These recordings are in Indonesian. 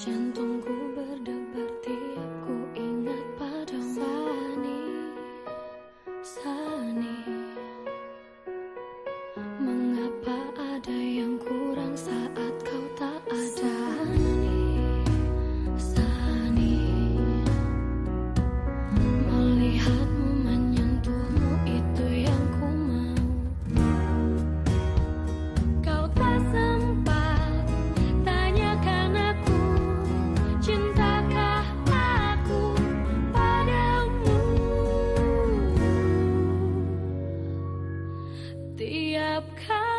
Jantungku berdebar tinggi. setiap kali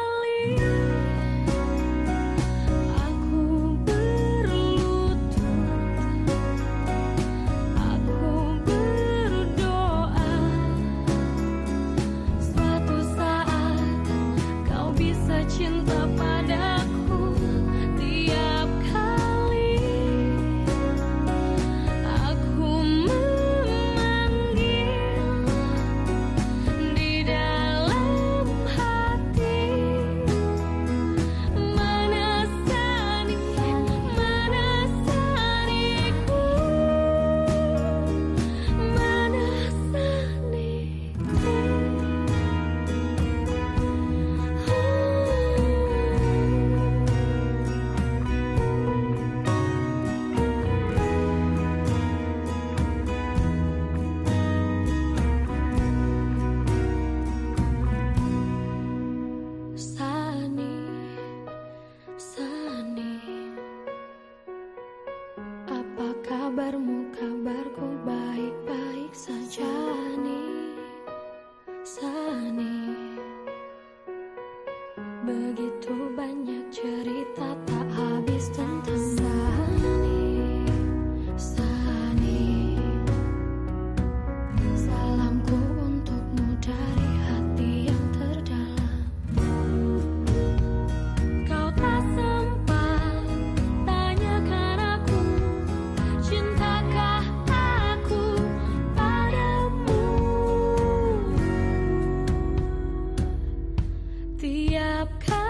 Begitu banyak cerita tak habis up.